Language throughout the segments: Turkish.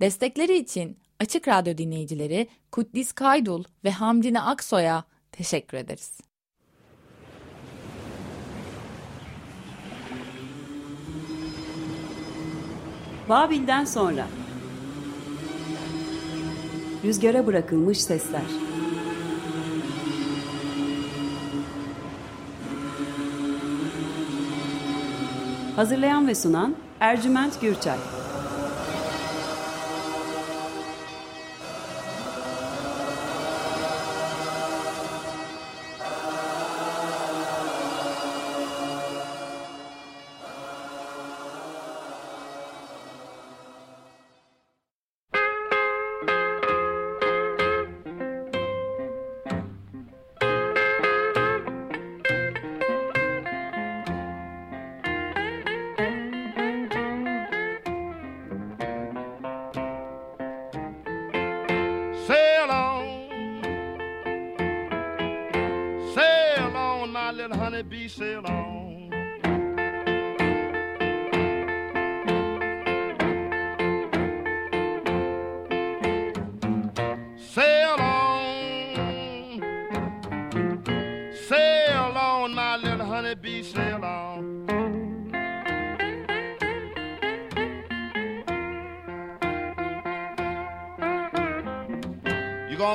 Destekleri için Açık Radyo dinleyicileri Kutlis Kaydul ve Hamdine Aksoy'a teşekkür ederiz. Babil'den sonra. Rüzgara bırakılmış sesler. Hazırlayan ve sunan Ercüment Gürçay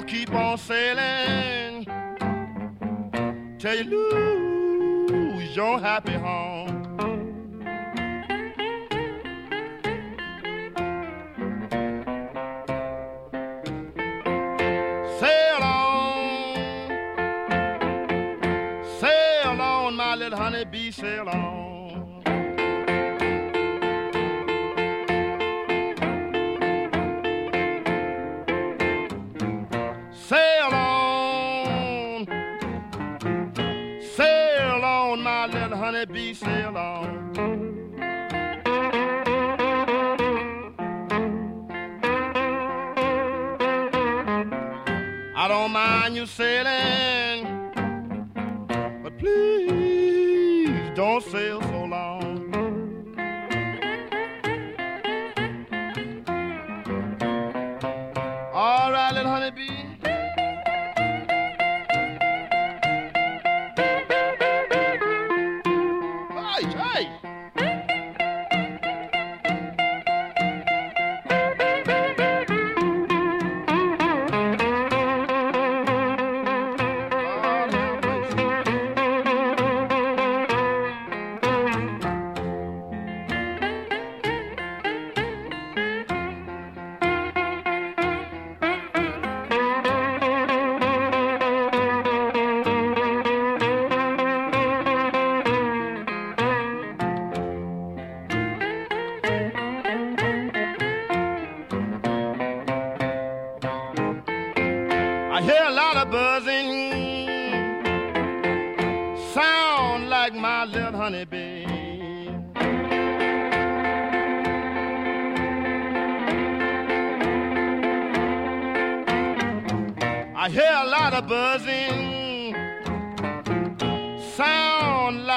keep on sailing till you lose your happy home. Sail on, sail on, my little honeybee, sail on. Sailing,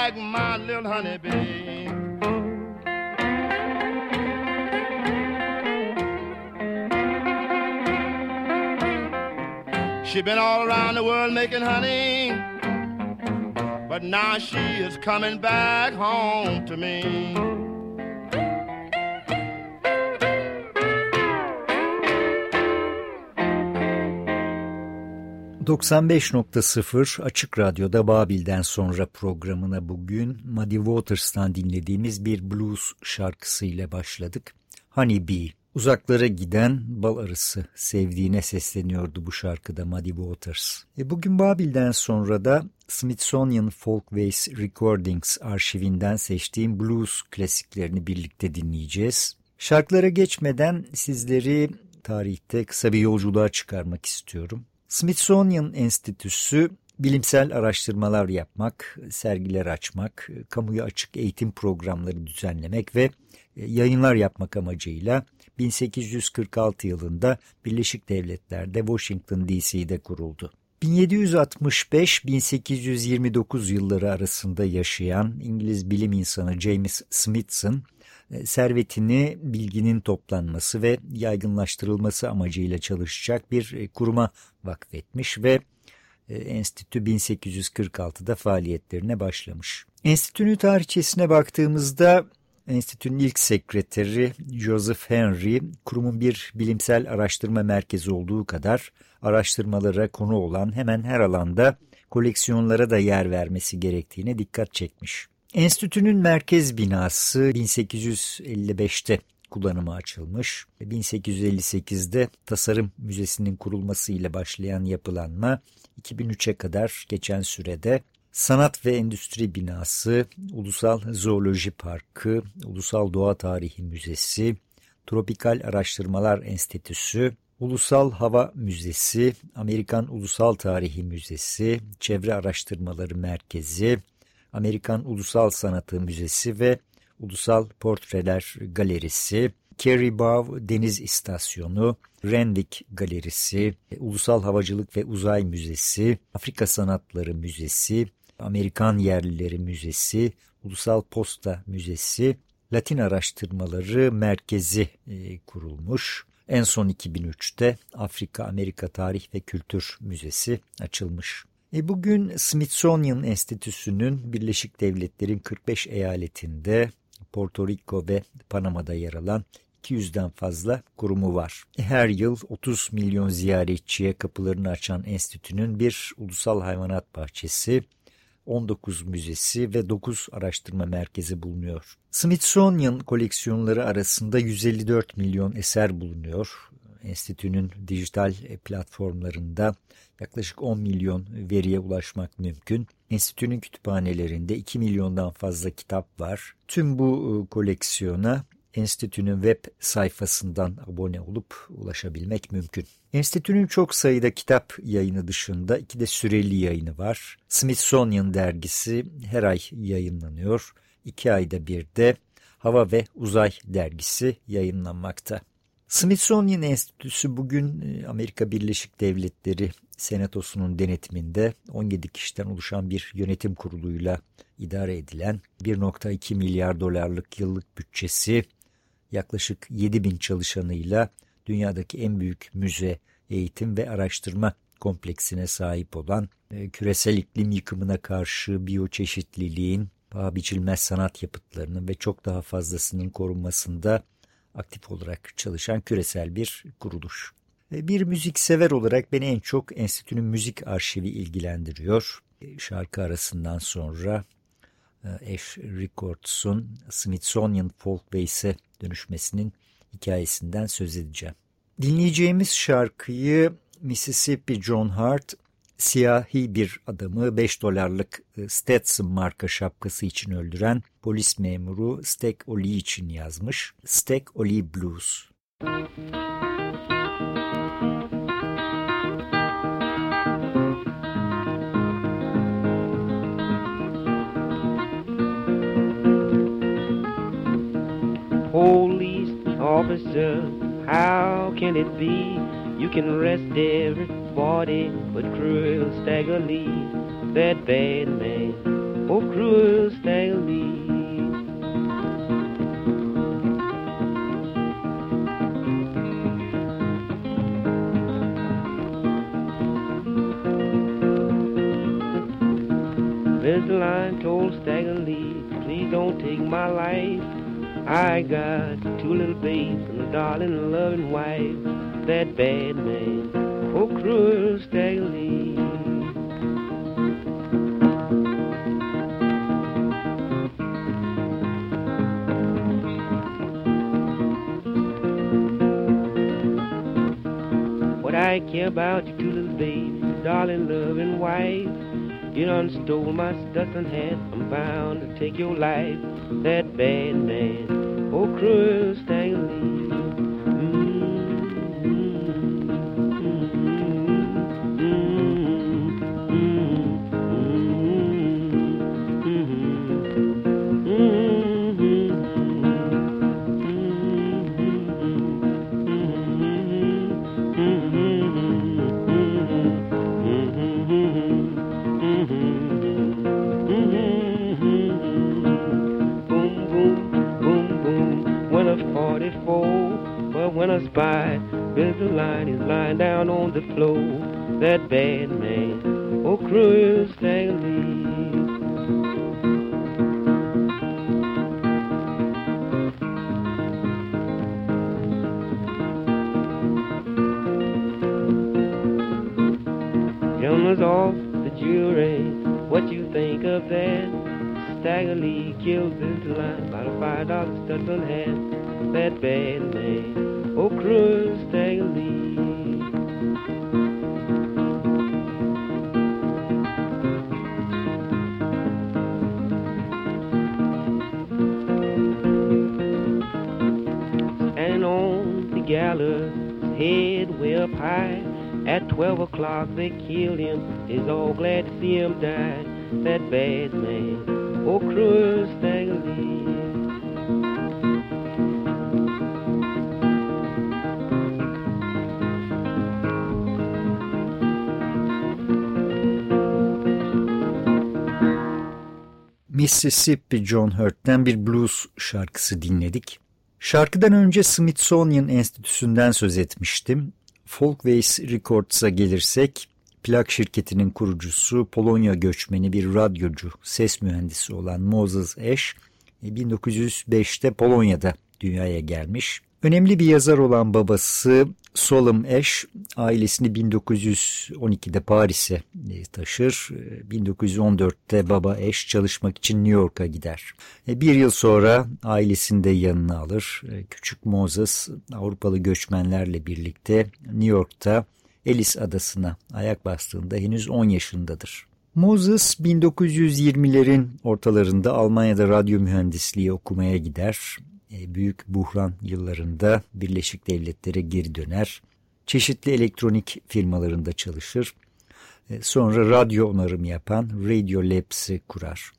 like my little honeybee. She been all around the world making honey but now she is coming back home to me. ...95.0 Açık Radyo'da Babil'den sonra programına bugün Muddy Waters'tan dinlediğimiz bir blues şarkısıyla başladık. Honey Bee, uzaklara giden bal arısı sevdiğine sesleniyordu bu şarkıda Muddy Waters. E bugün Babil'den sonra da Smithsonian Folkways Recordings arşivinden seçtiğim blues klasiklerini birlikte dinleyeceğiz. Şarkılara geçmeden sizleri tarihte kısa bir yolculuğa çıkarmak istiyorum. Smithsonian Enstitüsü bilimsel araştırmalar yapmak, sergiler açmak, kamuya açık eğitim programları düzenlemek ve yayınlar yapmak amacıyla 1846 yılında Birleşik Devletler'de Washington DC'de kuruldu. 1765-1829 yılları arasında yaşayan İngiliz bilim insanı James Smithson, e, servetini bilginin toplanması ve yaygınlaştırılması amacıyla çalışacak bir e, kuruma vakfetmiş ve e, enstitü 1846'da faaliyetlerine başlamış. Enstitünün tarihçesine baktığımızda enstitünün ilk sekreteri Joseph Henry, kurumun bir bilimsel araştırma merkezi olduğu kadar araştırmalara konu olan hemen her alanda koleksiyonlara da yer vermesi gerektiğine dikkat çekmiş. Enstitünün merkez binası 1855'te kullanıma açılmış. 1858'de Tasarım Müzesi'nin kurulmasıyla başlayan yapılanma 2003'e kadar geçen sürede Sanat ve Endüstri Binası, Ulusal Zooloji Parkı, Ulusal Doğa Tarihi Müzesi, Tropikal Araştırmalar Enstitüsü, Ulusal Hava Müzesi, Amerikan Ulusal Tarihi Müzesi, Çevre Araştırmaları Merkezi, Amerikan Ulusal Sanatı Müzesi ve Ulusal Portreler Galerisi, Caribou Deniz İstasyonu, Renwick Galerisi, Ulusal Havacılık ve Uzay Müzesi, Afrika Sanatları Müzesi, Amerikan Yerlileri Müzesi, Ulusal Posta Müzesi, Latin Araştırmaları Merkezi e, kurulmuş. En son 2003'te Afrika Amerika Tarih ve Kültür Müzesi açılmış. E bugün Smithsonian Enstitüsü'nün Birleşik Devletler'in 45 eyaletinde Porto Rico ve Panama'da yer alan 200'den fazla kurumu var. Her yıl 30 milyon ziyaretçiye kapılarını açan enstitünün bir ulusal hayvanat bahçesi, 19 müzesi ve 9 araştırma merkezi bulunuyor. Smithsonian koleksiyonları arasında 154 milyon eser bulunuyor. Enstitünün dijital platformlarında yaklaşık 10 milyon veriye ulaşmak mümkün. Enstitünün kütüphanelerinde 2 milyondan fazla kitap var. Tüm bu e, koleksiyona enstitünün web sayfasından abone olup ulaşabilmek mümkün. Enstitünün çok sayıda kitap yayını dışında iki de süreli yayını var. Smithsonian dergisi her ay yayınlanıyor. İki ayda bir de Hava ve Uzay dergisi yayınlanmakta. Smithsonian Enstitüsü bugün e, Amerika Birleşik Devletleri Senatosu'nun denetiminde 17 kişiden oluşan bir yönetim kuruluyla idare edilen 1.2 milyar dolarlık yıllık bütçesi yaklaşık 7 bin çalışanıyla dünyadaki en büyük müze, eğitim ve araştırma kompleksine sahip olan e, küresel iklim yıkımına karşı biyoçeşitliliğin, paha biçilmez sanat yapıtlarının ve çok daha fazlasının korunmasında aktif olarak çalışan küresel bir kuruluş. E, bir müzik sever olarak beni en çok enstitünün müzik arşivi ilgilendiriyor. E, şarkı arasından sonra Ash Records'un Smithsonian Folk Bass'e dönüşmesinin hikayesinden söz edeceğim. Dinleyeceğimiz şarkıyı Mississippi John Hart siyahi bir adamı 5 dolarlık e, Stetson marka şapkası için öldüren polis memuru Stack Oli için yazmış. Stack Oli Blues. Police officer, how can it be you can rest every body but cruel Stagger Lee, that bad man, oh cruel Stagger Lee. Mr. Line told Stagger Lee, please don't take my life. I got two little babes and a darling loving wife. That bad man oh cruel Staggerly. What I care about you two little baby, darling, loving wife. You done stole my stuff and hat, I'm bound to take your life. That bad man, oh cruel Mississippi John Hurt'ten bir blues şarkısı dinledik. Şarkıdan önce Smithsonian Enstitüsü'nden söz etmiştim. Folkways Records'a gelirsek, plak şirketinin kurucusu, Polonya göçmeni bir radyocu, ses mühendisi olan Moses Esch, 1905'te Polonya'da dünyaya gelmiş. Önemli bir yazar olan babası Solom Esch ailesini 1912'de Paris'e e, taşır. 1914'te e, baba Esch çalışmak için New York'a gider. E, bir yıl sonra ailesini de yanına alır. Küçük Moses Avrupalı göçmenlerle birlikte New York'ta Ellis Adası'na ayak bastığında henüz 10 yaşındadır. Moses 1920'lerin ortalarında Almanya'da radyo mühendisliği okumaya gider. E, büyük buhran yıllarında Birleşik Devletlere geri döner. Çeşitli elektronik firmalarında çalışır. E, sonra radyo onarım yapan Radio Labs'i kurar.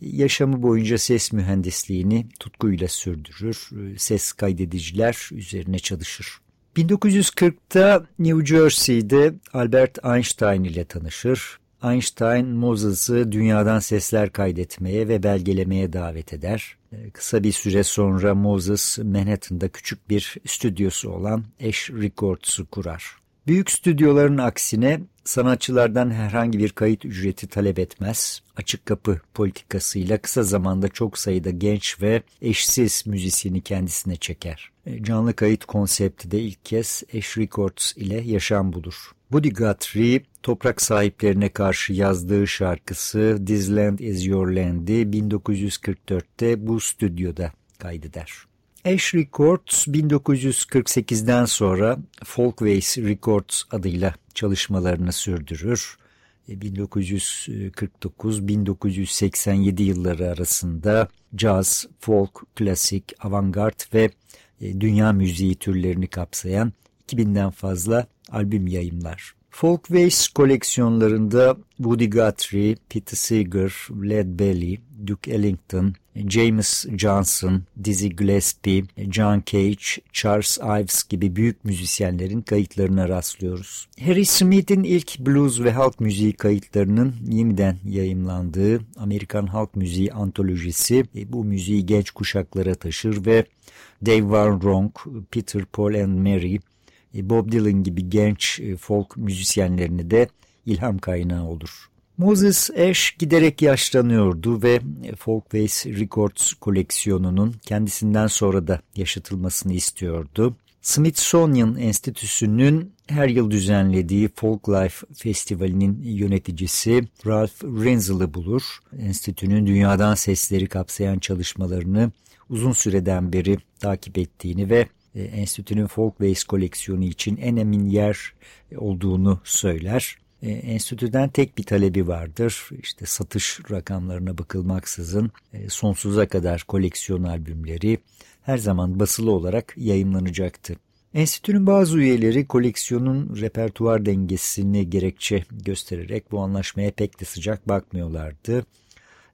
Yaşamı boyunca ses mühendisliğini tutkuyla sürdürür. E, ses kaydediciler üzerine çalışır. 1940'ta New Jersey'de Albert Einstein ile tanışır. Einstein Moses'ı dünyadan sesler kaydetmeye ve belgelemeye davet eder. Ee, kısa bir süre sonra Moses Manhattan'da küçük bir stüdyosu olan Ash Records'u kurar. Büyük stüdyoların aksine sanatçılardan herhangi bir kayıt ücreti talep etmez. Açık kapı politikasıyla kısa zamanda çok sayıda genç ve eşsiz müzisyeni kendisine çeker. Ee, canlı kayıt konsepti de ilk kez Ash Records ile yaşam bulur. Buddy Guthrie toprak sahiplerine karşı yazdığı şarkısı This Land Is Your Land'i 1944'te bu stüdyoda kaydeder. Ash Records 1948'den sonra Folkways Records adıyla çalışmalarını sürdürür. 1949-1987 e, yılları arasında caz, folk, klasik, avantgard ve e, dünya müziği türlerini kapsayan 2000'den fazla albüm yayımlar. Folkways koleksiyonlarında Woody Guthrie, Peter Seeger, Led Belly, Duke Ellington, James Johnson, Dizzy Gillespie, John Cage, Charles Ives gibi büyük müzisyenlerin kayıtlarına rastlıyoruz. Harry Smith'in ilk blues ve halk müziği kayıtlarının yeniden yayımlandığı Amerikan Halk Müziği antolojisi e, bu müziği genç kuşaklara taşır ve Dave Van Ronk, Peter, Paul and Mary, Bob Dylan gibi genç e, folk müzisyenlerini de ilham kaynağı olur. Moses Ash giderek yaşlanıyordu ve Folkways Records koleksiyonunun kendisinden sonra da yaşatılmasını istiyordu. Smithsonian Enstitüsü'nün her yıl düzenlediği Folk Life Festivali'nin yöneticisi Ralph Renzel'ı bulur. Enstitünün dünyadan sesleri kapsayan çalışmalarını uzun süreden beri takip ettiğini ve e, enstitünün Folkways koleksiyonu için en emin yer olduğunu söyler. E, enstitüden tek bir talebi vardır. İşte satış rakamlarına bakılmaksızın e, sonsuza kadar koleksiyon albümleri her zaman basılı olarak yayınlanacaktı. Enstitünün bazı üyeleri koleksiyonun repertuar dengesini gerekçe göstererek bu anlaşmaya pek de sıcak bakmıyorlardı.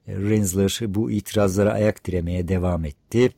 Rensler bu itirazlara ayak diremeye devam etti.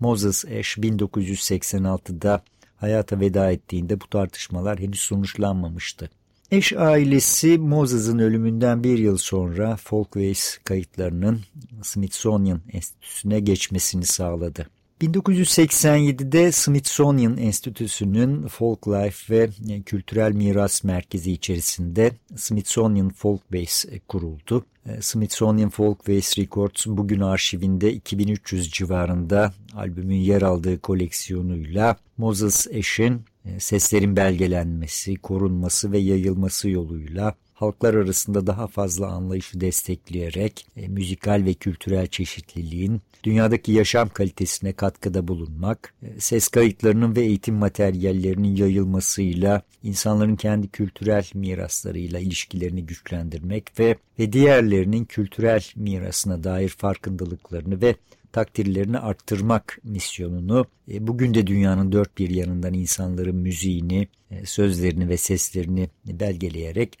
Moses Ash 1986'da hayata veda ettiğinde bu tartışmalar henüz sonuçlanmamıştı. Ash ailesi Moses'ın ölümünden bir yıl sonra Folkways kayıtlarının Smithsonian Enstitüsü'ne geçmesini sağladı. 1987'de Smithsonian Enstitüsü'nün Folklife ve Kültürel Miras Merkezi içerisinde Smithsonian Folkbase kuruldu. Smithsonian Folkbase Records bugün arşivinde 2300 civarında albümün yer aldığı koleksiyonuyla Moses Eş'in seslerin belgelenmesi, korunması ve yayılması yoluyla halklar arasında daha fazla anlayışı destekleyerek e, müzikal ve kültürel çeşitliliğin dünyadaki yaşam kalitesine katkıda bulunmak, e, ses kayıtlarının ve eğitim materyallerinin yayılmasıyla insanların kendi kültürel miraslarıyla ilişkilerini güçlendirmek ve, ve diğerlerinin kültürel mirasına dair farkındalıklarını ve takdirlerini arttırmak misyonunu e, bugün de dünyanın dört bir yanından insanların müziğini, e, sözlerini ve seslerini belgeleyerek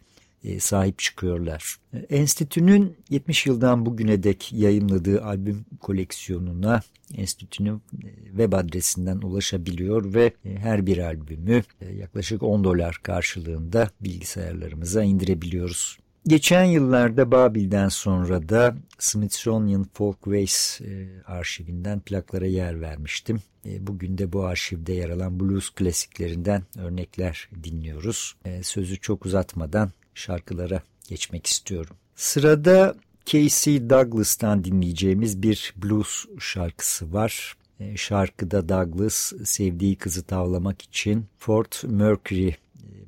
sahip çıkıyorlar. Enstitünün 70 yıldan bugüne dek yayınladığı albüm koleksiyonuna enstitünün e, web adresinden ulaşabiliyor ve e, her bir albümü yaklaşık 10 dolar karşılığında bilgisayarlarımıza indirebiliyoruz. Geçen yıllarda Babil'den sonra da Smithsonian Folkways arşivinden plaklara yer vermiştim. Bugün de bu arşivde yer alan blues klasiklerinden örnekler dinliyoruz. Sözü çok uzatmadan şarkılara geçmek istiyorum. Sırada Casey Douglas'tan dinleyeceğimiz bir blues şarkısı var. E, şarkıda Douglas sevdiği kızı tavlamak için Ford Mercury e,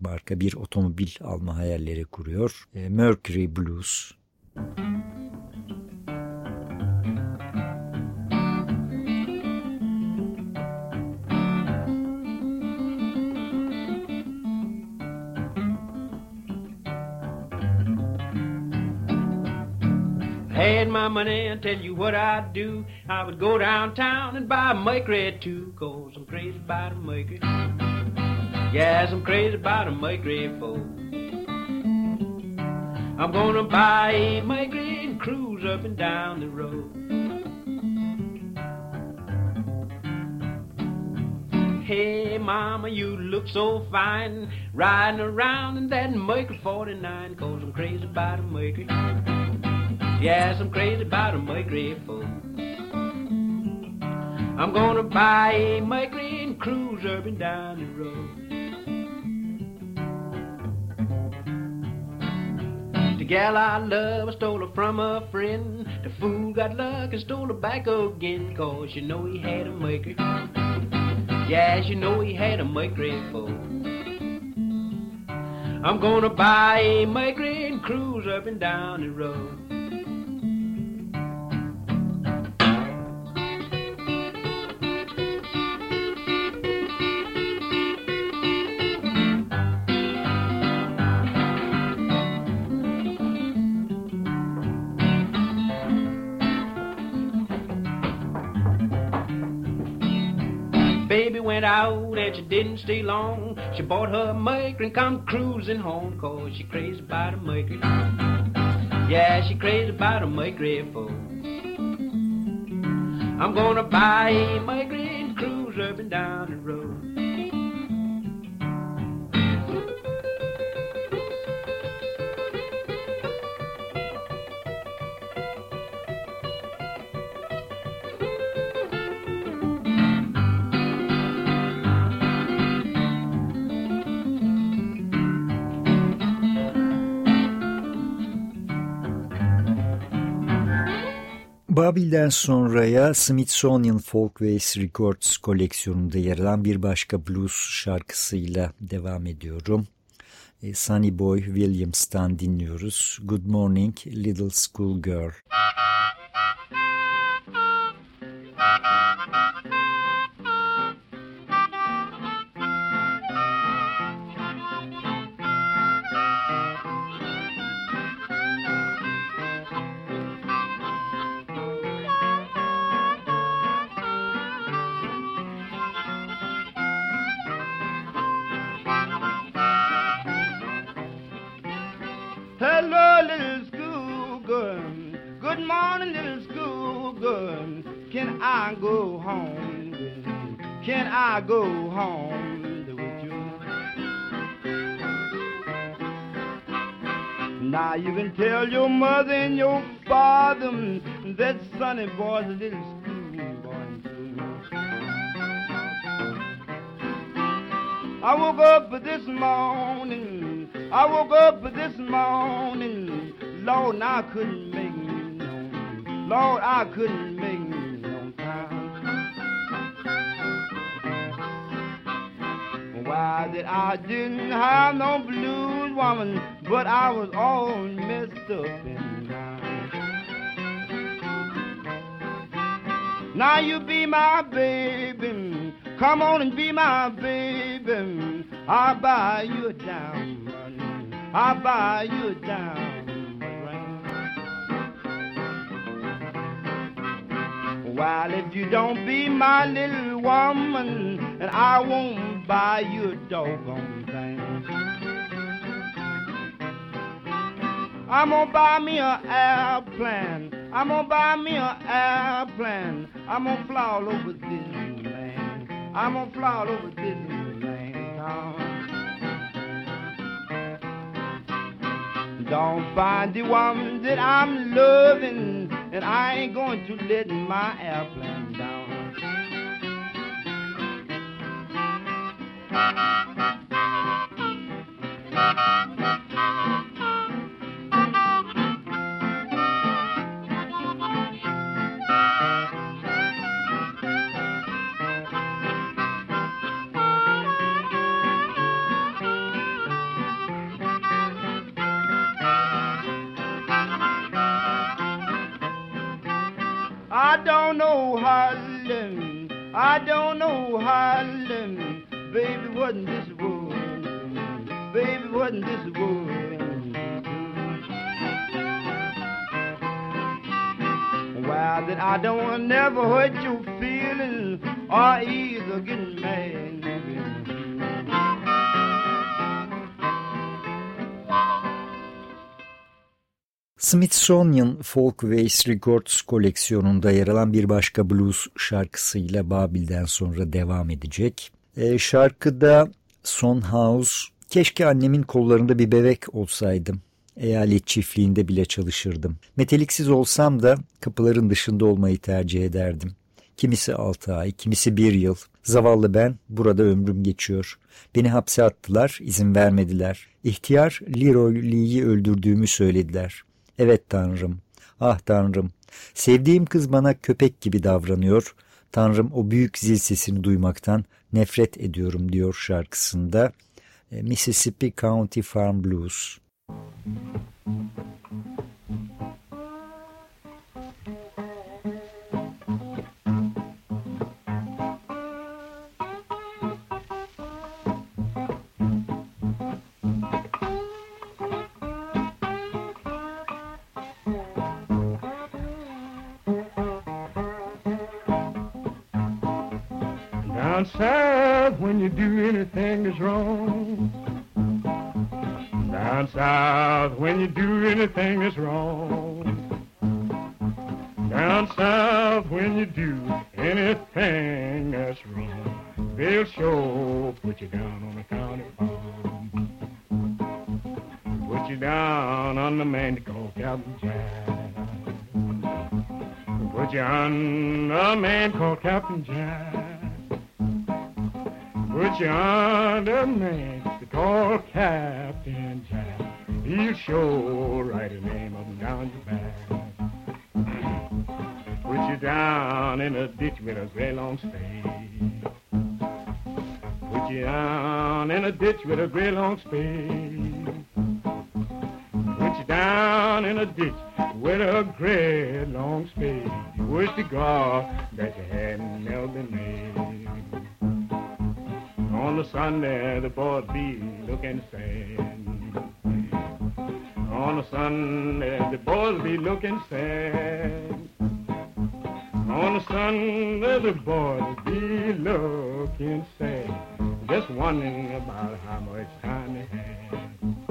marka bir otomobil alma hayalleri kuruyor. E, Mercury Blues. Müzik my money and tell you what I'd do, I would go downtown and buy a Mercury too, cause I'm crazy about a Mercury. Yes, I'm crazy about a Mercury four. I'm gonna buy a Mercury and cruise up and down the road. Hey mama, you look so fine Riding around in that Mercury 49 Cause I'm crazy about a Mercury Yes, I'm crazy about a fool. I'm gonna buy a Mercury and cruise up and down the road. The gal I love, I stole her from a friend. The fool got luck and stole her back again. Cause you know he had a Mercury. Yes, you know he had a fool. I'm gonna buy a and cruise up and down the road. Went out and she didn't stay long. She bought her a and come cruising home, cause she crazy about a Mercury. Yeah, she crazy about a Mercury for. I'm gonna buy a and cruise up and down the road. Babil'den sonraya Smithsonian Folkways Records koleksiyonunda yer alan bir başka blues şarkısıyla devam ediyorum. E, Sunny Boy Williams'tan dinliyoruz. Good Morning Little School Girl. morning, little schoolgirl. Can I go home? Can I go home? with you? Now you can tell your mother and your father that Sonny Boy's a little schoolboy. I woke up this morning, I woke up this morning, Lord, I couldn't make Lord, I couldn't make no time. Why that I didn't have no blues, woman, but I was all messed up inside. Now you be my baby. Come on and be my baby. I'll buy you a diamond. I'll buy you a While if you don't be my little woman, and I won't buy you a doggone thing. I'm gonna buy me an airplane. I'm gonna buy me an airplane. I'm gonna fly all over Disneyland. I'm gonna fly all over Disneyland. town. Don't find the one that I'm loving, and I ain't going to let my airplane down. I wasn't this woman? Baby, wasn't this woman? Well, then I don't never hurt your feelings or either get mad. Smithsonian Folkways Records koleksiyonunda yer alan bir başka blues şarkısıyla Babil'den sonra devam edecek. E, şarkıda Son House, keşke annemin kollarında bir bebek olsaydım. Eyalet çiftliğinde bile çalışırdım. Meteliksiz olsam da kapıların dışında olmayı tercih ederdim. Kimisi altı ay, kimisi bir yıl. Zavallı ben, burada ömrüm geçiyor. Beni hapse attılar, izin vermediler. İhtiyar Leroy Lee'yi öldürdüğümü söylediler. Evet Tanrım, ah Tanrım. Sevdiğim kız bana köpek gibi davranıyor. Tanrım o büyük zil sesini duymaktan nefret ediyorum diyor şarkısında. E, Mississippi County Farm Blues. Down south, when you do anything that's wrong. Down south, when you do anything that's wrong. Down south, when you do anything that's wrong, they'll sure put you down on the county farm. Put you down on the man they call Captain Jack. Put you on a man called Captain Jack. Put you a man they call Captain Jack. He'll sure write a name up and down your back. Put you down in a ditch with a great long spade. Put you down in a ditch with a great long spade. Put you down in a ditch with a great long spade. You wish to God that you hadn't never been made. On the Sunday, the boys be looking sad. On the Sunday, the boys be looking sad. On the Sunday, the boys be looking sad. Just wondering about how much time they had.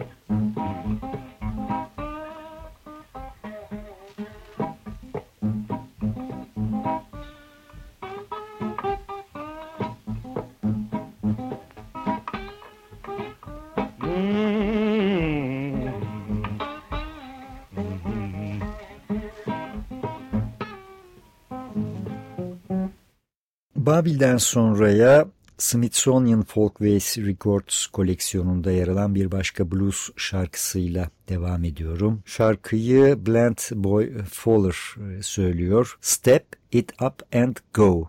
Babil'den sonraya Smithsonian Folkways Records koleksiyonunda yer alan bir başka blues şarkısıyla devam ediyorum. Şarkıyı Blend Boy Fowler e, söylüyor. Step It Up and Go.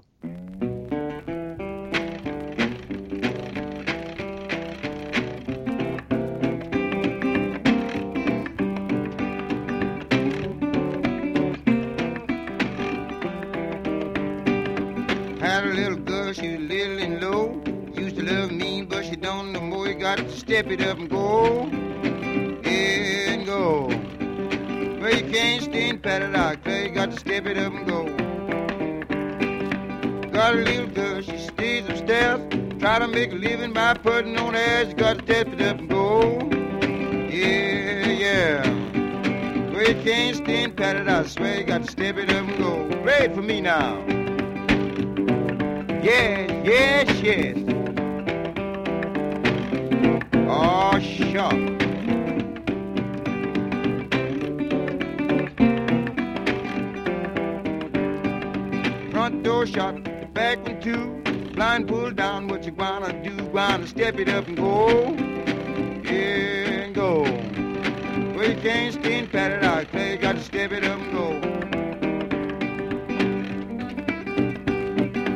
Step it up and go, and go. Well, you can't stand it out, you got to step it up and go. Got a little girl, she stays upstairs, try to make a living by putting on airs. You got to step it up and go, yeah, yeah. Well, you can't stand it out, swear you got to step it up and go. Play it for me now. Yes, yes, yes. Shuck. Front door shut, back one too. Blind pull down, what you gonna do? Wanna step it up and go. Yeah, and go. Well, you can't stand pat it out, you got to step it up and go.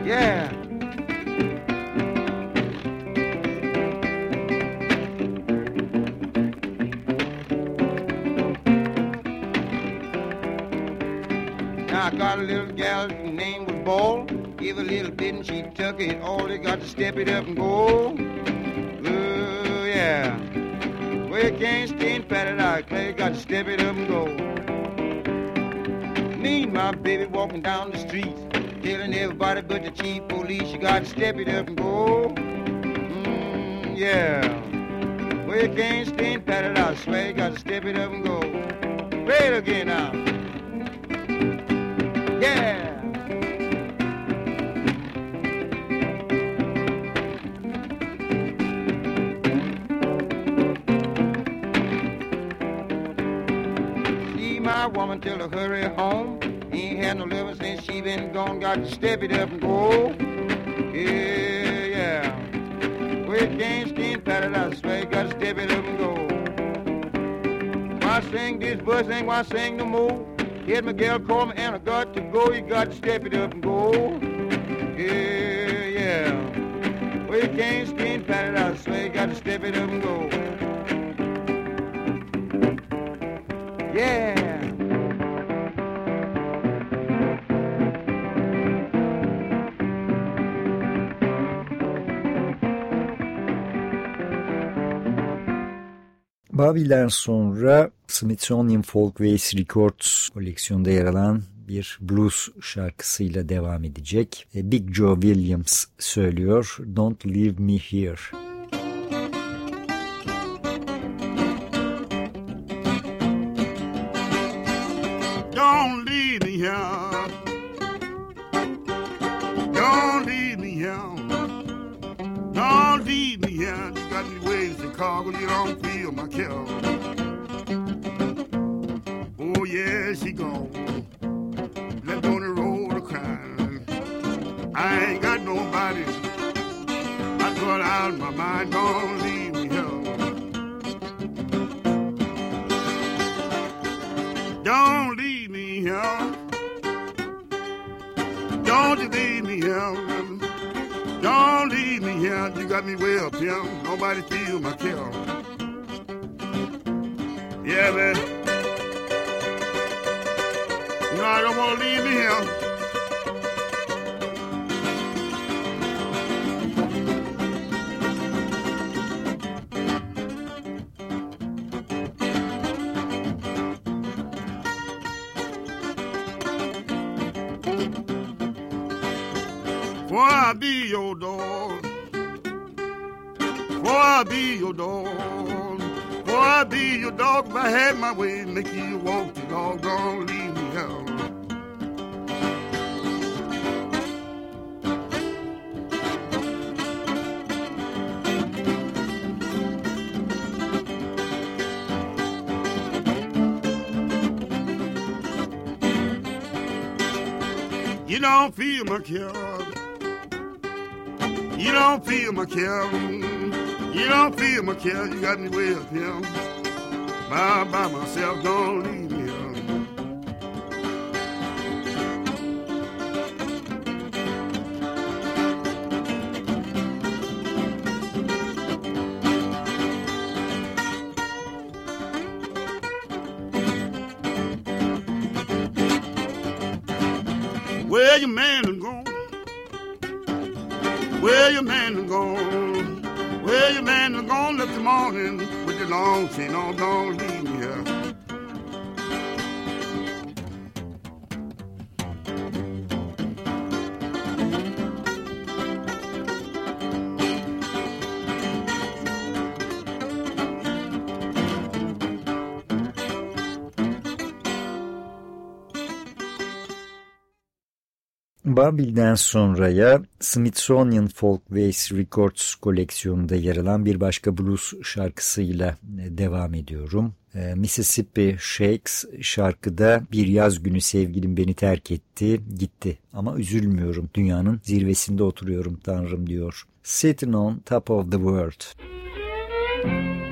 Yeah. Got a little gal, name was Ball. Give a little bit and she took it all. You got to step it up and go. Oh, yeah. Well, you can't stand out, Clay. Got to step it up and go. Me and my baby walking down the street, telling everybody but the chief police, you got to step it up and go. Mm, yeah. Well, you can't stand out, swear you got to step it up and go. Play it again now. Yeah. See my woman tell her hurry home. Ain't had no living since she been gone. Got to step it up and go. Yeah, yeah. Can't stand pat it out, swear got to step it up and go. Why sing this verse ain't why sing no more? Here's Miguel Coleman, and I got to go. You got to step it up and go. Yeah, yeah. Well, you can't stand pat it out, so you got to step it up and go. Yeah. Babil'den sonra Smithsonian Folkways Records koleksiyonda yer alan bir blues şarkısıyla devam edecek. E, Big Joe Williams söylüyor Don't Leave Me Here. Chicago, you don't feel my care. Oh, yeah, she gone. Left on the road to crying. I ain't got nobody. I got out my mind, don't leave me here. Don't leave me here. Don't you leave me here. Here, you got me way up here. Nobody feel my care. Yeah, man. No, I don't want to leave me here. Be your your dog if I had my way. Make you walk your dog, don't leave me out. You don't feel my care. You don't feel my care. You don't feel my care. You got me way up here. By, myself, gonna leave. Babil'den sonraya Smithsonian Folkways Records koleksiyonunda yer alan bir başka blues şarkısıyla e, devam ediyorum. E, Mississippi Shakes şarkıda bir yaz günü sevgilim beni terk etti, gitti ama üzülmüyorum dünyanın zirvesinde oturuyorum tanrım diyor. Sitting on top of the world. Müzik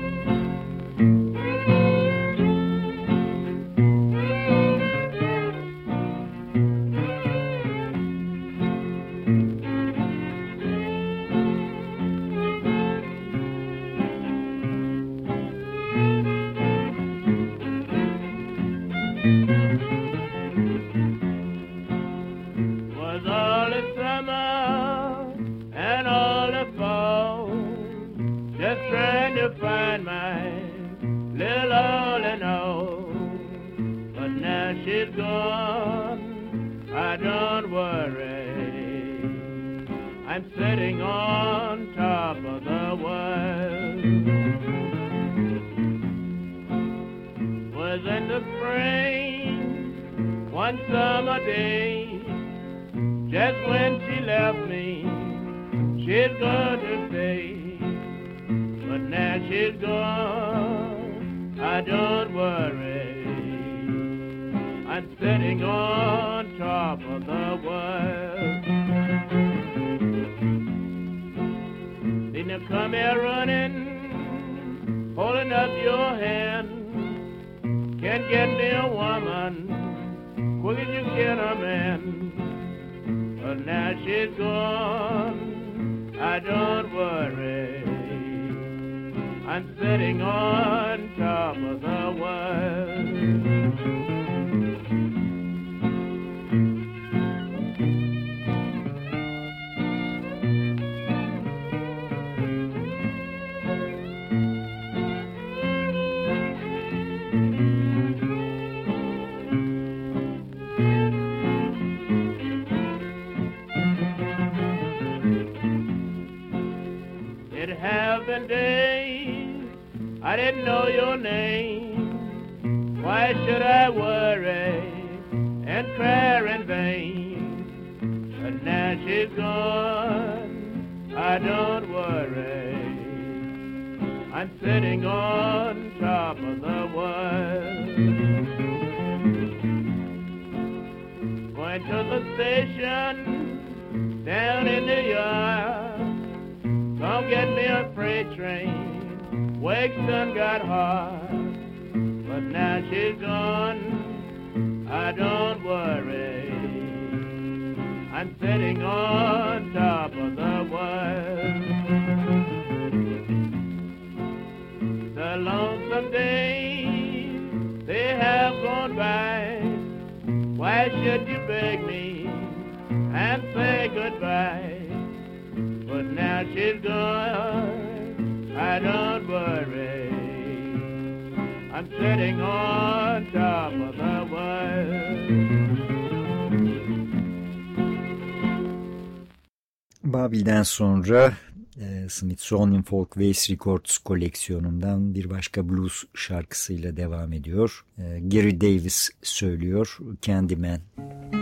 sonra e, Smith Folkways Records koleksiyonundan bir başka blues şarkısıyla devam ediyor. E, Gary Davis söylüyor Candyman. Müzik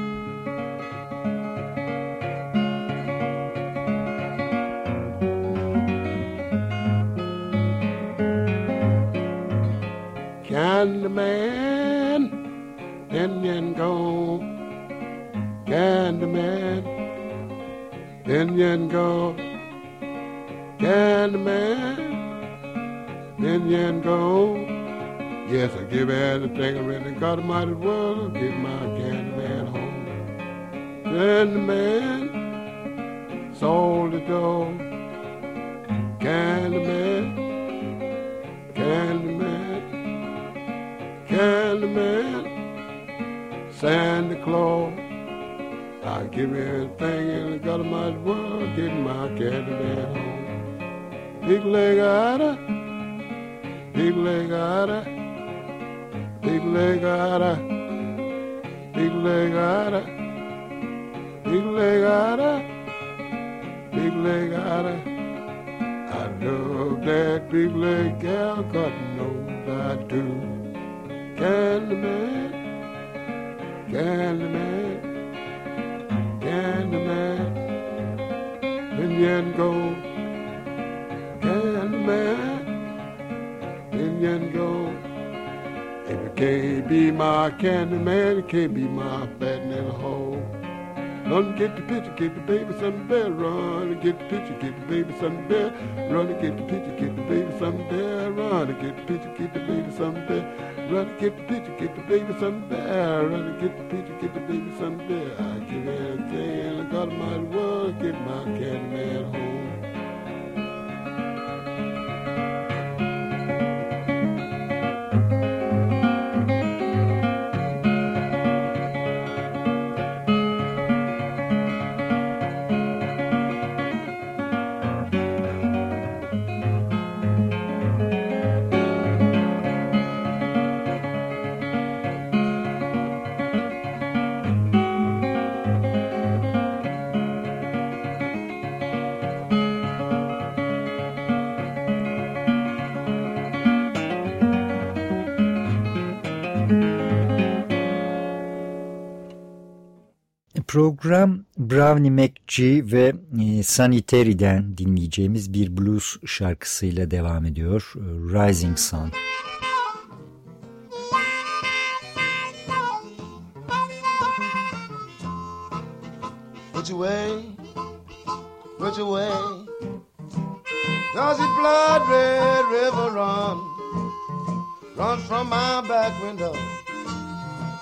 Candyman, Indian gold. Candyman, Indian gold. Candyman, Indian gold. Yes, I give everything I really got. I might world well give my Candyman home. Candyman, sold the door. Candyman, Candyman, Candyman, Santa Claus. I give everything and I got mighty world, get my Candyman home. Iglegara, Iglegara, Iglegara, big Iglegara, Iglegara. I know that big leg gal, God knows I do. Candyman, Candyman, Candyman, Indian gold. Can't be my Candyman, you can't be my fat little hole. Run, get the picture, get the baby some bear. Run get the picture, get the baby some bear. Run get the picture, get the baby some bear. Run get the picture, get the baby some bear. Run get the picture, get the baby some bear. Run get the picture, get the baby some bear. I give anything I got my word, get my Candyman home. Program Brownie McGee ve e, Sunny Terry'den dinleyeceğimiz bir blues şarkısıyla devam ediyor. Rising Sun. Which way, which way does it blood red river run? Runs from my back window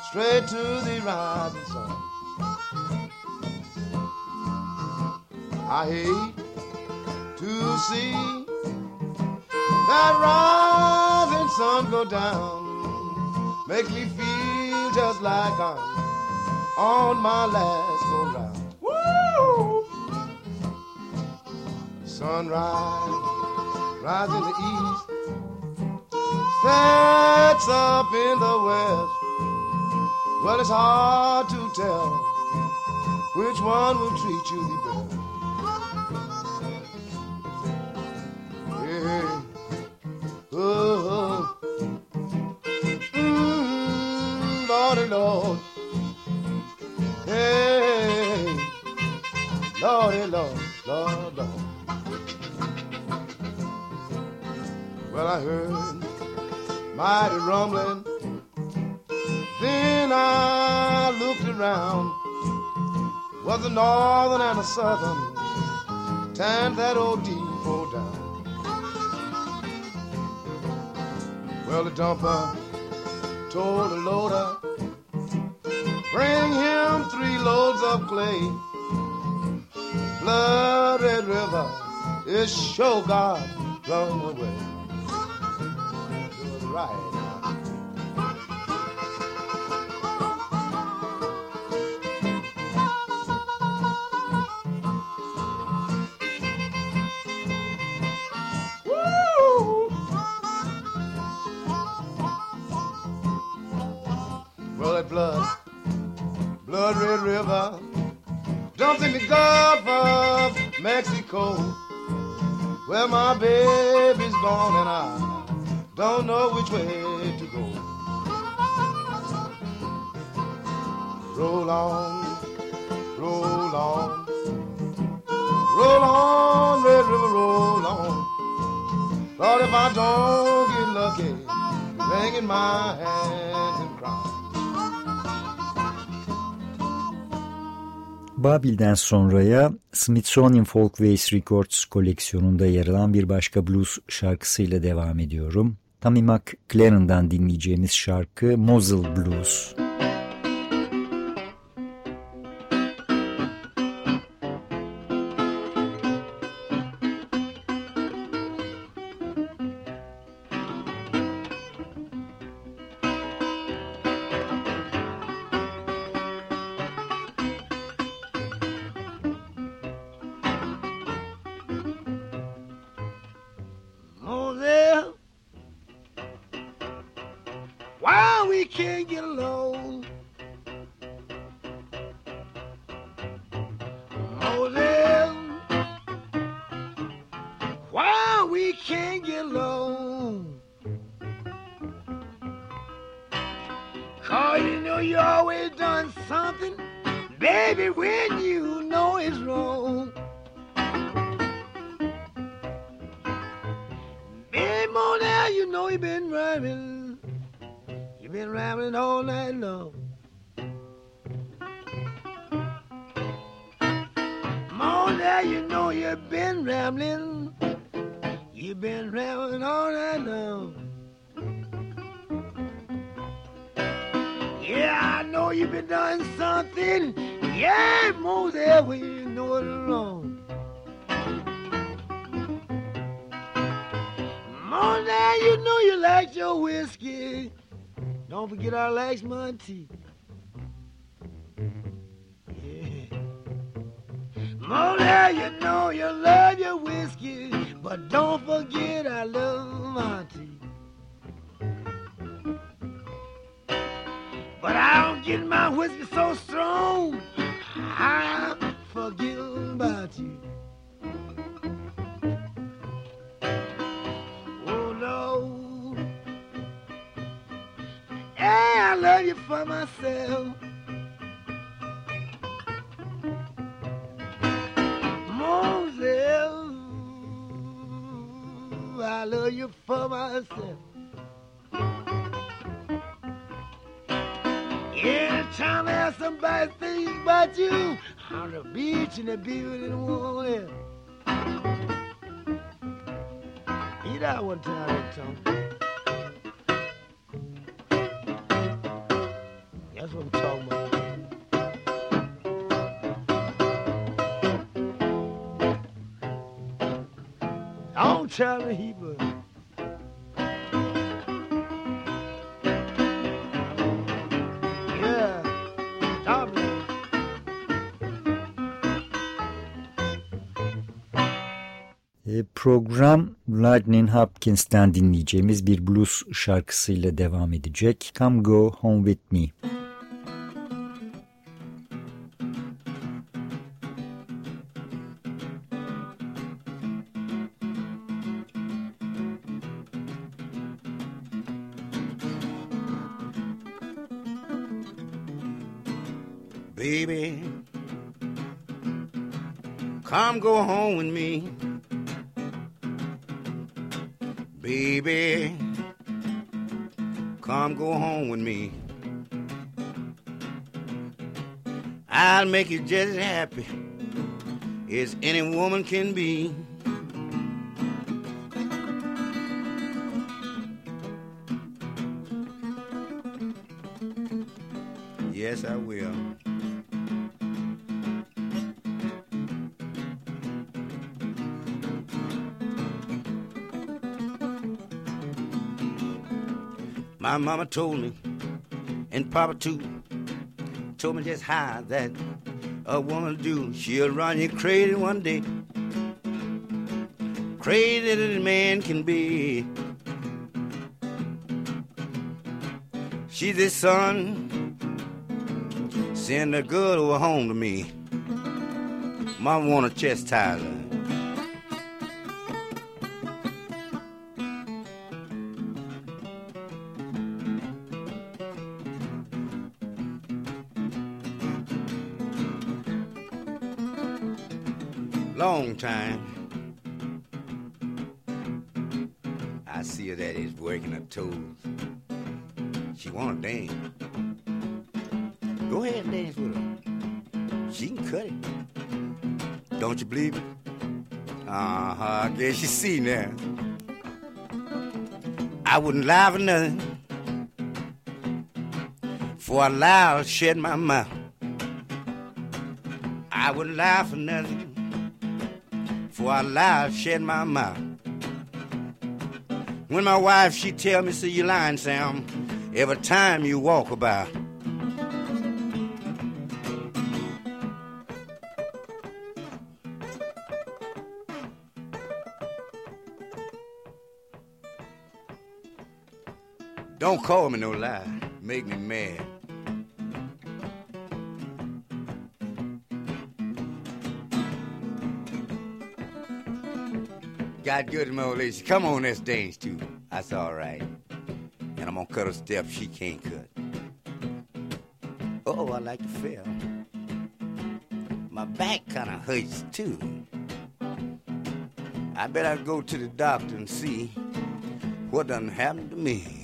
straight to the rising sun. I hate to see that rising sun go down. Make me feel just like I'm on my last go round. Woo! Sunrise, rise in the east, sets up in the west. Well, it's hard to tell which one will treat you the best. Oh, mm, Lordy, Lord. Hey, Lordy, Lord, Lord, Lord. Well, I heard mighty rumbling. Then I looked around. Was a northern and a southern. Timed that old Well, the dumper told the loader, bring him three loads of clay. Blood Red River is sure God blown away. Right. Babil'den sonraya Smithsonian Folkways Records koleksiyonunda yer alan bir başka blues şarkısıyla devam ediyorum. Tommy McLaren'dan dinleyeceğimiz şarkı Mosel Blues. by myself. Moses, I love you for myself. Yeah, trying to have somebody thinks about you on the beach and the beauty and warm air. Eat out one time, Tom. Don't tell me he was. E, program Lightning Hopkins'ten dinleyeceğimiz bir blues şarkısıyla devam edecek. Come Go Home With Me. Yes, I will. My mama told me, and Papa too, told me just how that a woman do. She'll run you crazy one day, crazy as a man can be. She's the son, send a good over home to me. Mama wanna chastise her. Believe it? Uh-huh, I guess you see now. I wouldn't lie for nothing. For I lie, I'll shed my mouth. I wouldn't lie for nothing. For I lie, I'll shed my mouth. When my wife, she tell me, see you lying, Sam, every time you walk about. Don't call me no lie. Make me mad. Got good my old lady. Come on, let's dance too. That's all right. And I'm gonna cut a step she can't cut. Oh, I like to feel. My back kind of hurts too. I better go to the doctor and see what done happened to me.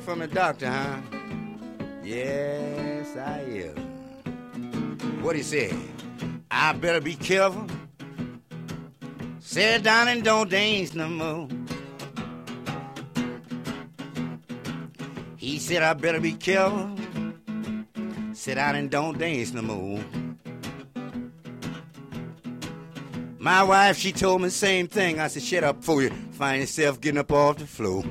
From the doctor, huh? Yes, I am. What he say? I better be careful. Sit down and don't dance no more. He said I better be careful. Sit down and don't dance no more. My wife, she told me the same thing. I said, shut up for you. Find yourself getting up off the floor.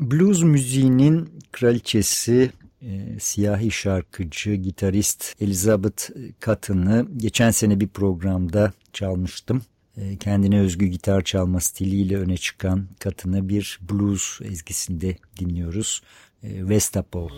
Blues müziğinin kraliçesi e, siyahi şarkıcı, gitarist Elizabeth Cotton'ı geçen sene bir programda çalmıştım. E, kendine özgü gitar çalma stiliyle öne çıkan Cotton'ı bir blues ezgisinde dinliyoruz. E, Vestapol.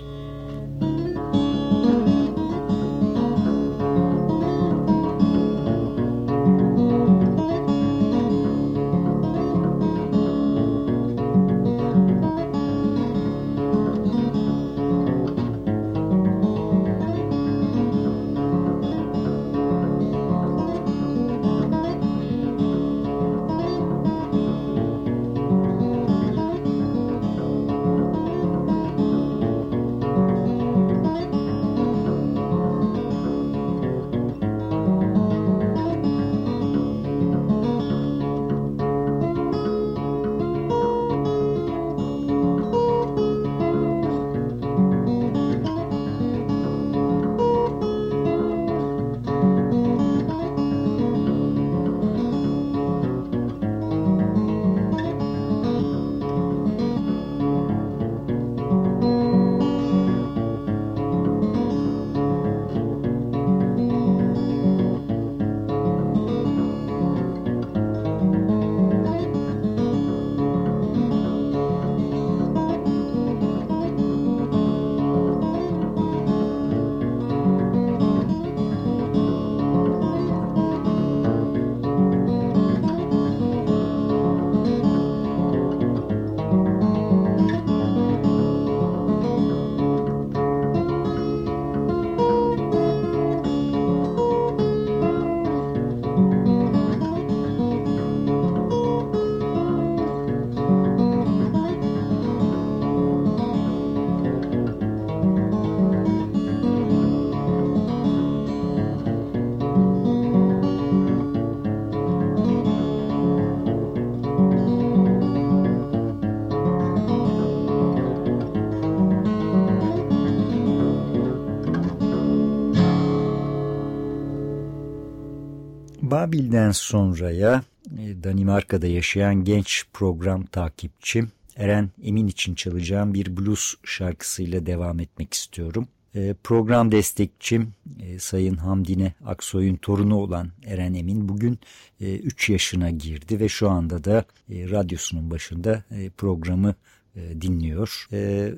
Babil'den sonraya e, Danimarka'da yaşayan genç program takipçim Eren Emin için çalacağım bir blues şarkısıyla devam etmek istiyorum. E, program destekçim e, Sayın Hamdine Aksoy'un torunu olan Eren Emin bugün 3 yaşına girdi ve şu anda da radyosunun başında programı dinliyor.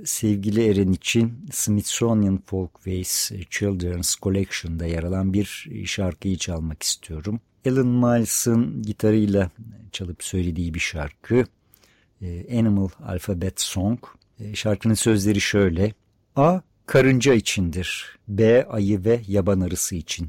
sevgili Eren için Smithsonian Folkways Children's Collection'da yer alan bir şarkıyı çalmak istiyorum. Alan Miles'ın gitarıyla çalıp söylediği bir şarkı. E, Animal Alphabet Song. E, şarkının sözleri şöyle. A. Karınca içindir. B. Ayı ve yaban arısı için.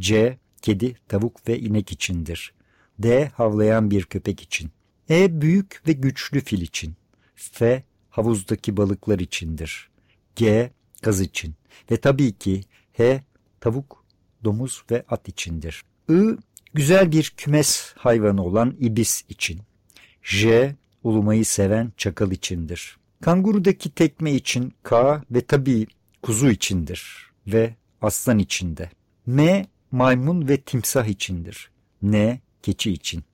C. Kedi, tavuk ve inek içindir. D. Havlayan bir köpek için. E. Büyük ve güçlü fil için. F. Havuzdaki balıklar içindir. G. Kaz için. Ve tabii ki H. Tavuk, domuz ve at içindir. I. Güzel bir kümes hayvanı olan ibis için. J. Ulumayı seven çakal içindir. Kangurudaki tekme için K ve tabii kuzu içindir ve aslan içinde. M. Maymun ve timsah içindir. N. Keçi için.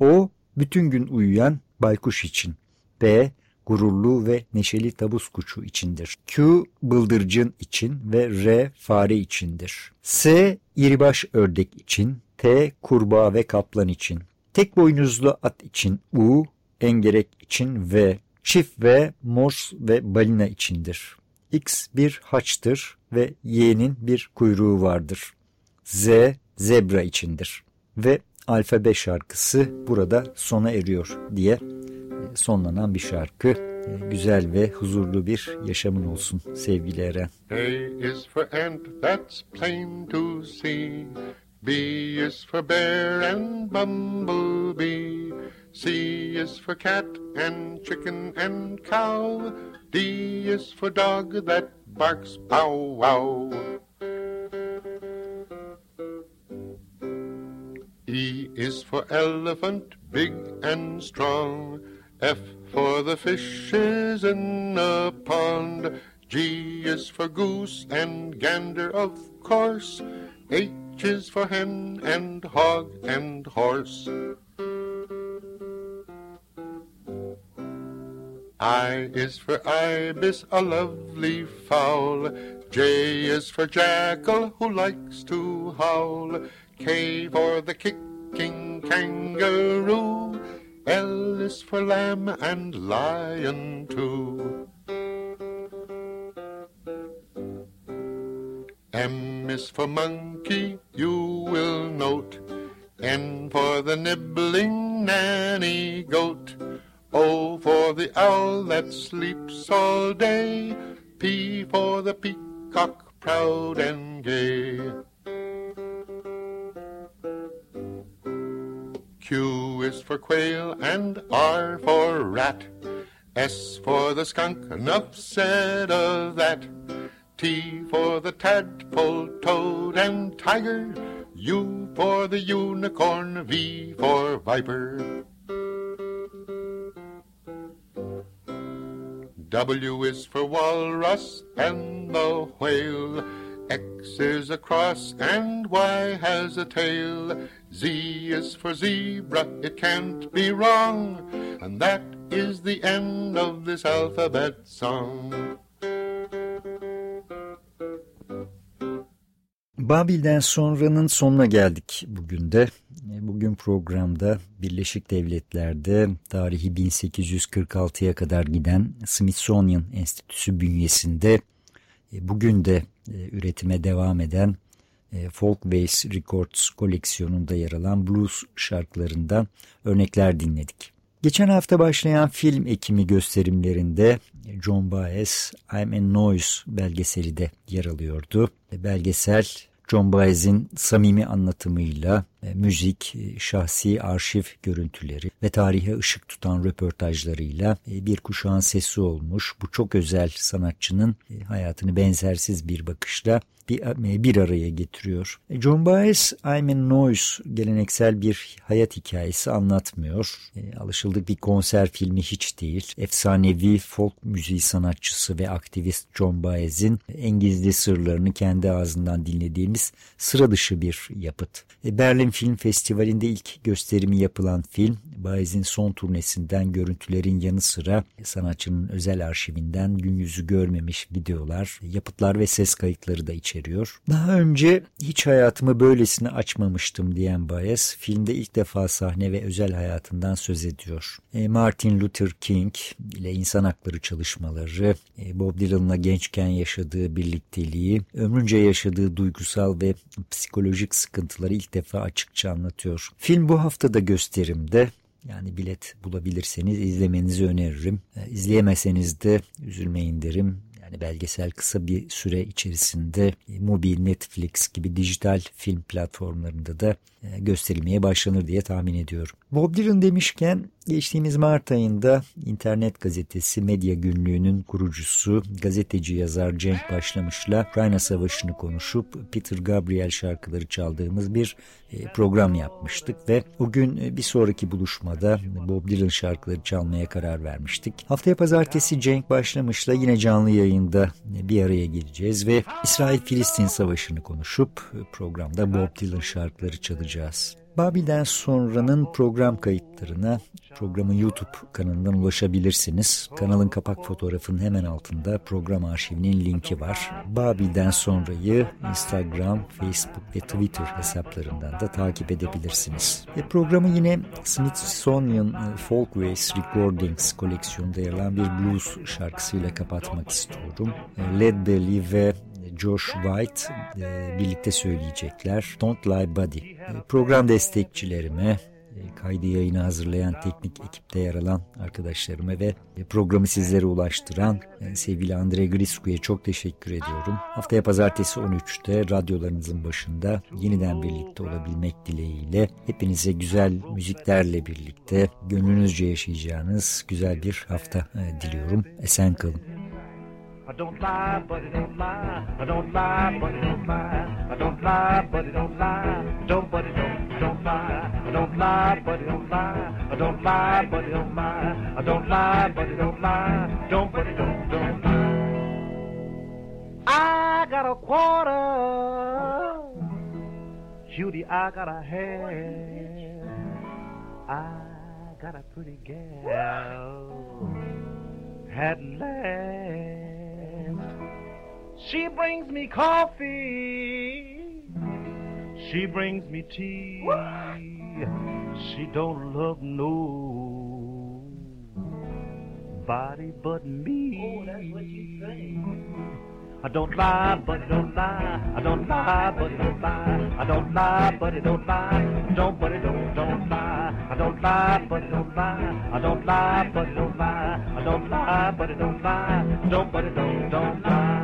O. Bütün gün uyuyan baykuş için. P. Gururlu ve neşeli tabus kuşu içindir. Q. Bıldırcın için ve R. Fare içindir. S. İribaş ördek için. T. Kurbağa ve kaplan için. Tek boynuzlu at için U. Engerek için V. Çift V. Mors ve balina içindir. X bir haçtır ve Y'nin bir kuyruğu vardır. Z zebra içindir. Ve alfabe şarkısı burada sona eriyor diye e, sonlanan bir şarkı. E, güzel ve huzurlu bir yaşamın olsun sevgili Eren. A is for ant, that's plain to see. B is for bear and bumblebee. C is for cat and chicken and cow. D is for dog that barks bow wow. E is for elephant, big and strong. F for the fishes in a pond. G is for goose and gander, of course. H is for hen and hog and horse. I is for ibis, a lovely fowl. J is for jackal who likes to howl. K for the kicking kangaroo. L is for lamb and lion too. M is for monkey, you will note. N for the nibbling nanny goat. O for the owl that sleeps all day. P for the peacock proud and gay. Q is for quail and R for rat. S for the skunk, enough said of that. T for the tadpole, toad, and tiger. U for the unicorn, V for viper. W is for walrus and the whale. X is a cross and Y has a tail. Z is for zebra, it can't be wrong. And that is the end of this alphabet song. Babil'den sonranın sonuna geldik bugün de. Bugün programda Birleşik Devletler'de tarihi 1846'ya kadar giden Smithsonian Enstitüsü bünyesinde e, bugün de e, üretime devam eden e, Folkways Records koleksiyonunda yer alan blues şarkılarından örnekler dinledik. Geçen hafta başlayan film ekimi gösterimlerinde John Baez I'm a Noise belgeseli de yer alıyordu. Belgesel John Baez'in samimi anlatımıyla müzik, e, şahsi arşiv görüntüleri ve tarihe ışık tutan röportajlarıyla e, bir kuşağın sesi olmuş bu çok özel sanatçının e, hayatını benzersiz bir bakışla bir, e, bir araya getiriyor. E, John Baez, I'm a Noise geleneksel bir hayat hikayesi anlatmıyor. E, alışıldık bir konser filmi hiç değil. Efsanevi folk müziği sanatçısı ve aktivist John Baez'in en gizli sırlarını kendi ağzından dinlediğimiz sıra dışı bir yapıt. E, Berlin Film Festivali'nde ilk gösterimi yapılan film, Baez'in son turnesinden görüntülerin yanı sıra sanatçının özel arşivinden gün yüzü görmemiş videolar, yapıtlar ve ses kayıtları da içeriyor. Daha önce hiç hayatımı böylesine açmamıştım diyen Baez, filmde ilk defa sahne ve özel hayatından söz ediyor. E, Martin Luther King ile insan hakları çalışmaları, e, Bob Dylan'la gençken yaşadığı birlikteliği, ömrünce yaşadığı duygusal ve psikolojik sıkıntıları ilk defa açık açıkça anlatıyor. Film bu hafta da gösterimde. Yani bilet bulabilirseniz izlemenizi öneririm. E, izleyemeseniz de üzülmeyin derim. Yani belgesel kısa bir süre içerisinde mobil, Netflix gibi dijital film platformlarında da e, gösterilmeye başlanır diye tahmin ediyorum. Bob Dylan demişken geçtiğimiz Mart ayında internet gazetesi Medya Günlüğü'nün kurucusu gazeteci yazar Cenk Başlamış'la Ukrayna Savaşı'nı konuşup Peter Gabriel şarkıları çaldığımız bir e, program yapmıştık ve o gün e, bir sonraki buluşmada Bob Dylan şarkıları çalmaya karar vermiştik. Haftaya pazartesi Cenk Başlamış'la yine canlı yayında bir araya geleceğiz ve İsrail-Filistin Savaşı'nı konuşup programda Bob Dylan şarkıları çalacağız. Babil'den sonranın program kayıtlarına programın YouTube kanalından ulaşabilirsiniz. Kanalın kapak fotoğrafının hemen altında program arşivinin linki var. Babil'den sonrayı Instagram, Facebook ve Twitter hesaplarından da takip edebilirsiniz. Ve programı yine Smithsonian Folkways Recordings koleksiyonunda yer alan bir blues şarkısıyla kapatmak istiyorum. Led Belly ve Josh White e, birlikte söyleyecekler. Don't Lie Buddy. E, program destekçilerime, e, kaydı yayını hazırlayan teknik ekipte yer alan arkadaşlarıma ve programı sizlere ulaştıran e, sevgili Andre Grisku'ya çok teşekkür ediyorum. Haftaya pazartesi 13'te radyolarınızın başında yeniden birlikte olabilmek dileğiyle hepinize güzel müziklerle birlikte gönlünüzce yaşayacağınız güzel bir hafta e, diliyorum. Esen kalın. Don't lie, but it don't lie. I don't lie, but it don't lie. I don't lie, but it don't lie. Don't, but it don't, don't lie. I don't lie, but it don't lie. I don't lie, but it don't lie. I don't lie, but it don't lie. Don't, but it don't, don't lie. I got a quarter. Judy, I got a hair. I got a pretty gal. Had last. She brings me coffee. She brings me tea. She don't love no body but me. Oh, that's what she I don't lie, but don't lie. I don't lie, but don't lie. I don't lie, but it don't lie. Don't, but it don't, don't lie. I don't lie, but don't lie. I don't lie, but it don't lie. I don't lie, but it don't lie. Don't, but it don't, don't lie.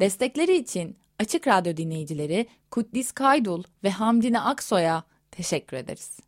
Destekleri için Açık Radyo dinleyicileri Kuddis Kaydul ve Hamdine Aksoy'a teşekkür ederiz.